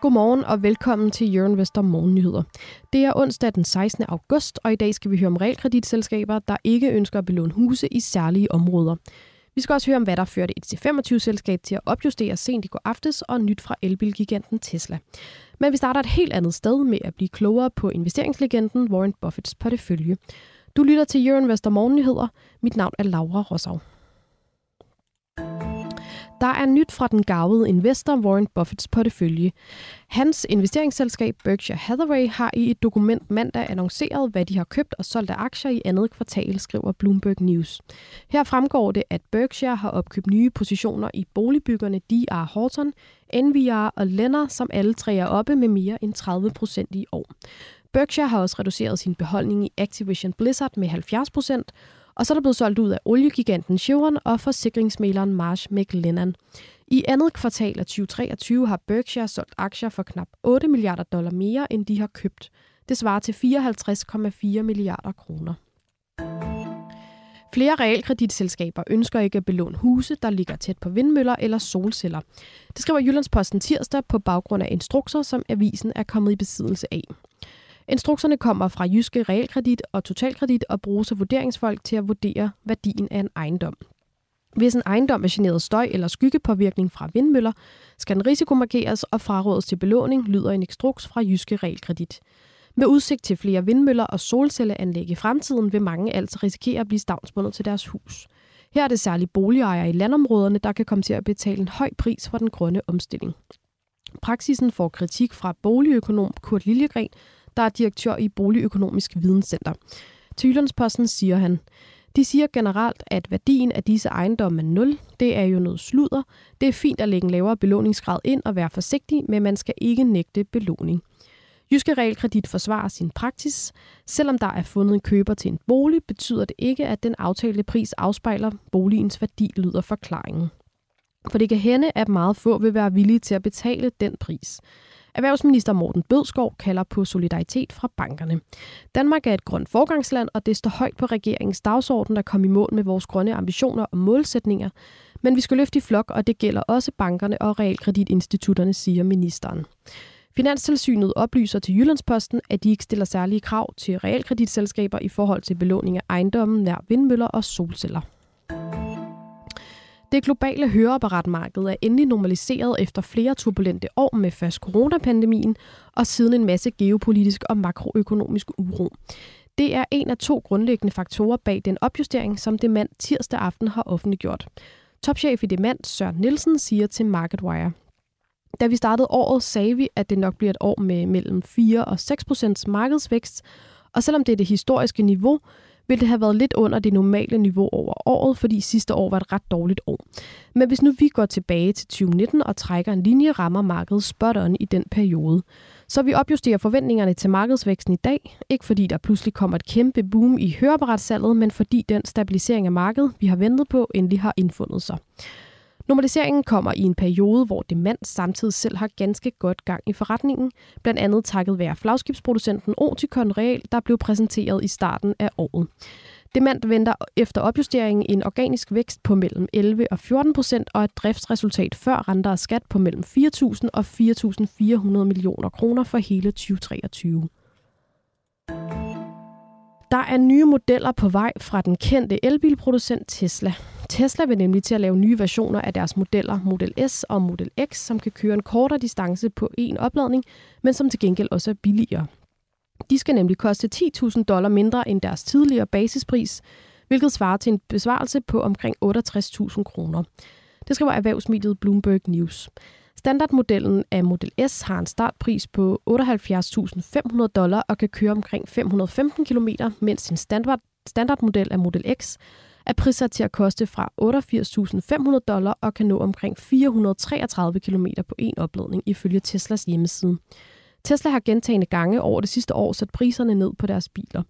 Godmorgen og velkommen til Jørgen Vester Morgennyheder. Det er onsdag den 16. august, og i dag skal vi høre om realkreditselskaber, der ikke ønsker at belåne huse i særlige områder. Vi skal også høre om, hvad der førte et C25-selskab til at opjustere sent i går aftes og nyt fra elbilgiganten Tesla. Men vi starter et helt andet sted med at blive klogere på investeringslegenden Warren Buffetts portefølje. Du lytter til Jørgen Vester Morgennyheder. Mit navn er Laura Rosau. Der er nyt fra den gavede investor Warren Buffetts portefølje. Hans investeringsselskab Berkshire Hathaway har i et dokument mandag annonceret, hvad de har købt og solgt af aktier i andet kvartal, skriver Bloomberg News. Her fremgår det, at Berkshire har opkøbt nye positioner i boligbyggerne D.R. Horton, NVR og Lennar, som alle tre er oppe med mere end 30 procent i år. Berkshire har også reduceret sin beholdning i Activision Blizzard med 70 procent, og så er der blevet solgt ud af oliegiganten Chevron og forsikringsmæleren Marsh McLennan. I andet kvartal af 2023 har Berkshire solgt aktier for knap 8 milliarder dollar mere, end de har købt. Det svarer til 54,4 milliarder kroner. Flere realkreditselskaber ønsker ikke at belåne huse, der ligger tæt på vindmøller eller solceller. Det skriver Jyllandsposten tirsdag på baggrund af instrukser, som avisen er kommet i besiddelse af. Instrukserne kommer fra Jyske Realkredit og Totalkredit og bruges af vurderingsfolk til at vurdere værdien af en ejendom. Hvis en ejendom er generet støj eller skyggepåvirkning fra vindmøller, skal den risikomarkeres og frarådes til belåning, lyder en instruks fra Jyske Realkredit. Med udsigt til flere vindmøller og solcelleanlæg i fremtiden vil mange altså risikere at blive stavnsbundet til deres hus. Her er det særligt boligejere i landområderne, der kan komme til at betale en høj pris for den grønne omstilling. Praksisen får kritik fra boligøkonom Kurt Liljegren, der er direktør i Boligøkonomisk Videnscenter. Til Jyllandsposten siger han, de siger generelt, at værdien af disse ejendomme er nul. Det er jo noget sludder. Det er fint at lægge en lavere belåningsgrad ind og være forsigtig, men man skal ikke nægte belåning. Jyske Realkredit forsvarer sin praksis. Selvom der er fundet en køber til en bolig, betyder det ikke, at den aftalte pris afspejler boligens værdi, lyder forklaringen. For det kan hende, at meget få vil være villige til at betale den pris. Erhvervsminister Morten Bødskov kalder på solidaritet fra bankerne. Danmark er et grønt forgangsland, og det står højt på regeringens dagsorden at komme i mål med vores grønne ambitioner og målsætninger. Men vi skal løfte i flok, og det gælder også bankerne og realkreditinstitutterne, siger ministeren. Finanstilsynet oplyser til Jyllandsposten, at de ikke stiller særlige krav til realkreditselskaber i forhold til belåning af ejendommen nær vindmøller og solceller. Det globale høreapparatmarked er endelig normaliseret efter flere turbulente år med først coronapandemien og siden en masse geopolitisk og makroøkonomisk uro. Det er en af to grundlæggende faktorer bag den opjustering, som Demand tirsdag aften har offentliggjort. Topchef i Demand, Søren Nielsen, siger til MarketWire. Da vi startede året, sagde vi, at det nok bliver et år med mellem 4 og 6 procents markedsvækst, og selvom det er det historiske niveau, vil det have været lidt under det normale niveau over året, fordi sidste år var et ret dårligt år. Men hvis nu vi går tilbage til 2019 og trækker en linje, rammer markedet spot on i den periode. Så vi opjusterer forventningerne til markedsvæksten i dag, ikke fordi der pludselig kommer et kæmpe boom i høreapparatsalget, men fordi den stabilisering af markedet, vi har ventet på, endelig har indfundet sig. Normaliseringen kommer i en periode, hvor demand samtidig selv har ganske godt gang i forretningen, blandt andet takket være flagskibsproducenten Oticon Real, der blev præsenteret i starten af året. Demand venter efter opjusteringen en organisk vækst på mellem 11 og 14 procent og et driftsresultat før renter og skat på mellem 4.000 og 4.400 millioner kroner for hele 2023. Der er nye modeller på vej fra den kendte elbilproducent Tesla. Tesla vil nemlig til at lave nye versioner af deres modeller Model S og Model X, som kan køre en kortere distance på én opladning, men som til gengæld også er billigere. De skal nemlig koste 10.000 dollar mindre end deres tidligere basispris, hvilket svarer til en besvarelse på omkring 68.000 kroner. Det skriver erhvervsmediet Bloomberg News. Standardmodellen af Model S har en startpris på 78.500 dollar og kan køre omkring 515 km, mens en standard, standardmodel af Model X er prissat til at koste fra 88.500 dollar og kan nå omkring 433 km på en opladning ifølge Teslas hjemmeside. Tesla har gentagende gange over det sidste år sat priserne ned på deres biler.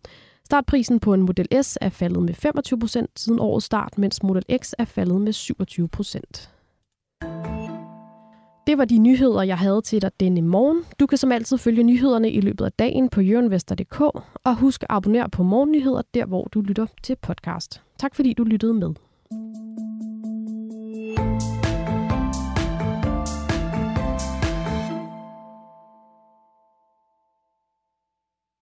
Startprisen på en Model S er faldet med 25% siden årets start, mens Model X er faldet med 27% det var de nyheder, jeg havde til dig denne morgen. Du kan som altid følge nyhederne i løbet af dagen på jørenvester.dk, og husk at abonnere på Morgennyheder, der hvor du lytter til podcast. Tak fordi du lyttede med.